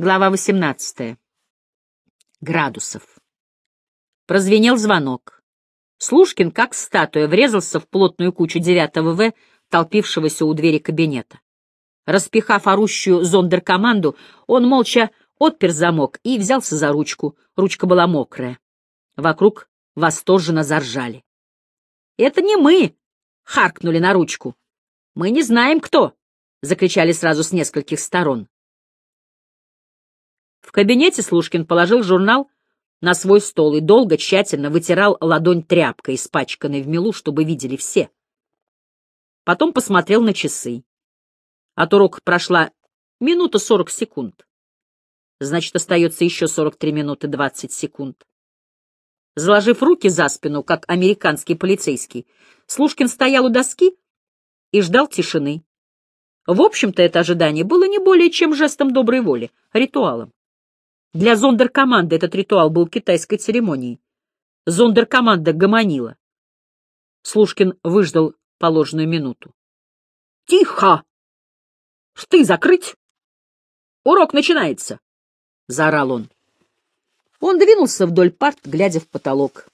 Глава 18. Градусов. Прозвенел звонок. Слушкин, как статуя, врезался в плотную кучу девятого В, толпившегося у двери кабинета. Распихав орущую зондеркоманду, он молча отпер замок и взялся за ручку. Ручка была мокрая. Вокруг восторженно заржали. «Это не мы!» — харкнули на ручку. «Мы не знаем, кто!» — закричали сразу с нескольких сторон. В кабинете Слушкин положил журнал на свой стол и долго, тщательно вытирал ладонь тряпкой, испачканной в мелу, чтобы видели все. Потом посмотрел на часы. От урока прошла минута сорок секунд. Значит, остается еще сорок три минуты двадцать секунд. Заложив руки за спину, как американский полицейский, Слушкин стоял у доски и ждал тишины. В общем-то, это ожидание было не более чем жестом доброй воли, ритуалом. Для зондеркоманды этот ритуал был китайской церемонией. Зондеркоманда гомонила. Слушкин выждал положенную минуту. — Тихо! Шты закрыть! Урок начинается! — заорал он. Он двинулся вдоль парт, глядя в потолок.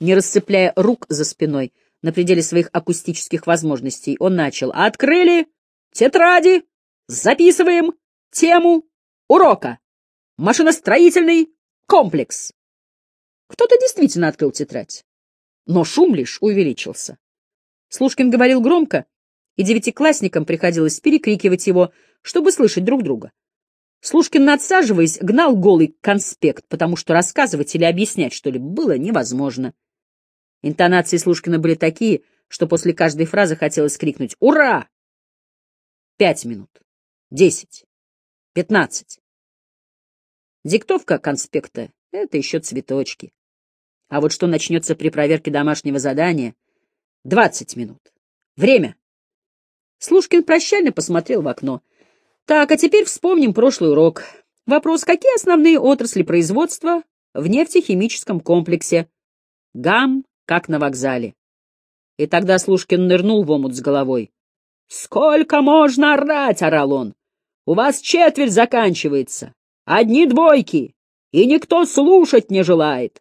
Не расцепляя рук за спиной, на пределе своих акустических возможностей, он начал. «Открыли! Тетради! Записываем! Тему урока!» Машиностроительный комплекс. Кто-то действительно открыл тетрадь. Но шум лишь увеличился. Слушкин говорил громко, и девятиклассникам приходилось перекрикивать его, чтобы слышать друг друга. Слушкин, надсаживаясь, гнал голый конспект, потому что рассказывать или объяснять что-либо было невозможно. Интонации Слушкина были такие, что после каждой фразы хотелось крикнуть «Ура!» Пять минут, десять, пятнадцать. Диктовка конспекта — это еще цветочки. А вот что начнется при проверке домашнего задания — двадцать минут. Время. Слушкин прощально посмотрел в окно. Так, а теперь вспомним прошлый урок. Вопрос, какие основные отрасли производства в нефтехимическом комплексе? ГАМ, как на вокзале. И тогда Слушкин нырнул в омут с головой. «Сколько можно орать?» — орал он. «У вас четверть заканчивается. Одни двойки, и никто слушать не желает.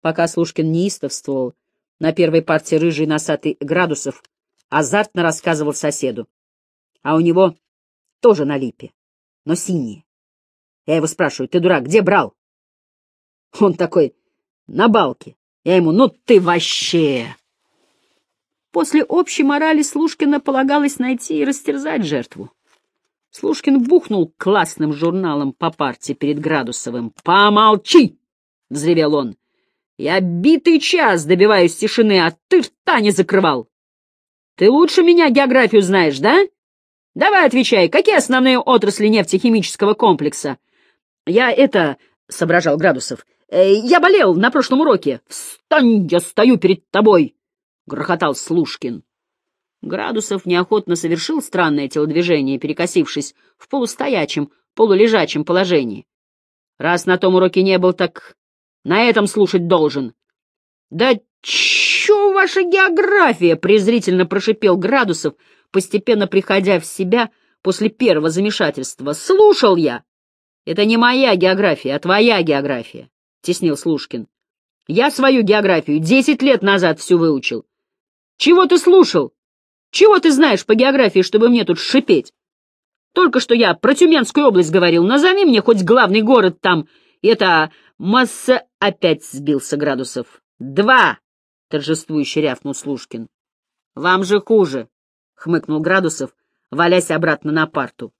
Пока Слушкин неистовствовал, на первой партии рыжий носатый градусов азартно рассказывал соседу. А у него тоже на липе, но синие. Я его спрашиваю, ты дурак, где брал? Он такой, на балке. Я ему, ну ты вообще... После общей морали Слушкина полагалось найти и растерзать жертву. Слушкин бухнул классным журналом по парте перед Градусовым. «Помолчи!» — взревел он. «Я битый час добиваюсь тишины, а ты рта не закрывал. Ты лучше меня географию знаешь, да? Давай отвечай, какие основные отрасли нефтехимического комплекса?» «Я это...» — соображал Градусов. «Э, «Я болел на прошлом уроке. Встань, я стою перед тобой!» — грохотал Слушкин. Градусов неохотно совершил странное телодвижение, перекосившись в полустоячем, полулежачем положении. Раз на том уроке не был, так на этом слушать должен. — Да чё ваша география? — презрительно прошипел Градусов, постепенно приходя в себя после первого замешательства. — Слушал я! — Это не моя география, а твоя география, — теснил Слушкин. — Я свою географию десять лет назад всю выучил. — Чего ты слушал? Чего ты знаешь по географии, чтобы мне тут шипеть? Только что я про Тюменскую область говорил. Назови мне хоть главный город там. Это масса опять сбился градусов. Два! Торжествующе рявкнул Слушкин. Вам же хуже, хмыкнул Градусов, валясь обратно на парту.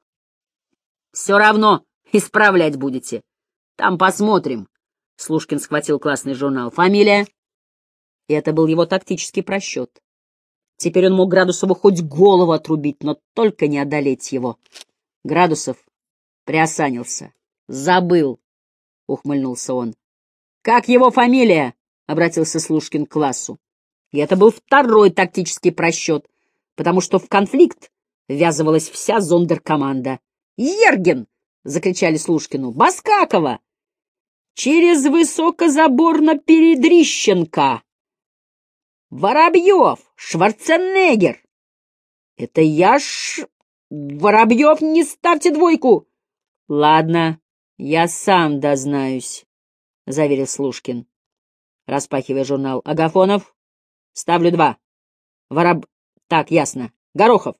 Все равно исправлять будете. Там посмотрим. Слушкин схватил классный журнал. Фамилия? И это был его тактический просчет. Теперь он мог Градусову хоть голову отрубить, но только не одолеть его. Градусов приосанился. «Забыл», — ухмыльнулся он. «Как его фамилия?» — обратился Слушкин к классу. И это был второй тактический просчет, потому что в конфликт ввязывалась вся зондеркоманда. «Ерген!» — закричали Слушкину. «Баскакова!» «Через высокозаборно Передрищенко!» Воробьев! Шварценеггер! Это я ж... Воробьев, не ставьте двойку! — Ладно, я сам дознаюсь, — заверил Слушкин, распахивая журнал. — Агафонов? Ставлю два. Вороб... Так, ясно. Горохов.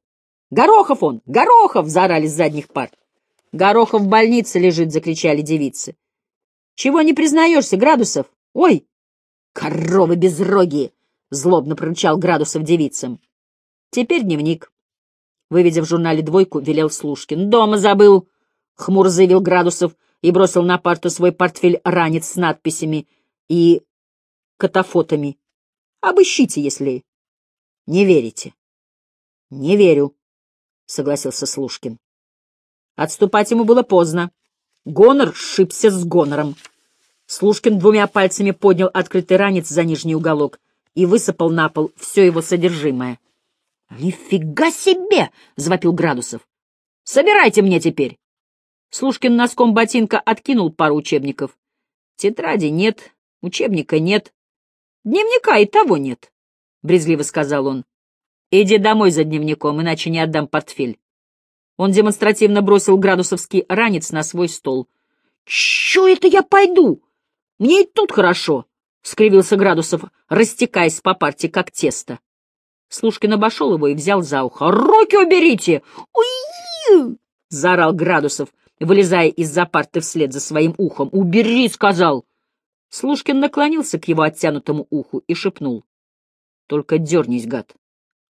Горохов он! Горохов! — заорали с задних пар. Горохов в больнице лежит, — закричали девицы. — Чего не признаешься, Градусов? Ой! Коровы безрогие! — злобно прорычал Градусов девицам. Теперь дневник. Выведя в журнале двойку, велел Слушкин. «Дома забыл!» — хмуро заявил Градусов и бросил на парту свой портфель-ранец с надписями и катафотами. «Обыщите, если не верите». «Не верю», — согласился Слушкин. Отступать ему было поздно. Гонор сшибся с гонором. Слушкин двумя пальцами поднял открытый ранец за нижний уголок и высыпал на пол все его содержимое. «Нифига себе!» — завопил Градусов. «Собирайте мне теперь!» Слушкин носком ботинка откинул пару учебников. «Тетради нет, учебника нет, дневника и того нет», — брезгливо сказал он. «Иди домой за дневником, иначе не отдам портфель». Он демонстративно бросил градусовский ранец на свой стол. «Чё это я пойду? Мне и тут хорошо!» — скривился Градусов, растекаясь по парте, как тесто. Слушкин обошел его и взял за ухо. «Руки уберите!» «Уи!» — заорал Градусов, вылезая из-за парты вслед за своим ухом. «Убери!» — сказал. Слушкин наклонился к его оттянутому уху и шепнул. «Только дернись, гад!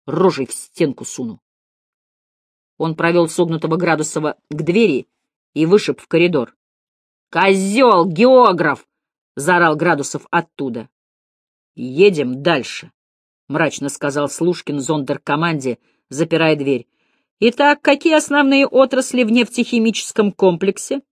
Рожей в стенку суну!» Он провел согнутого Градусова к двери и вышиб в коридор. «Козел! Географ!» — заорал Градусов оттуда. «Едем дальше!» — мрачно сказал Слушкин зондеркоманде, запирая дверь. «Итак, какие основные отрасли в нефтехимическом комплексе?»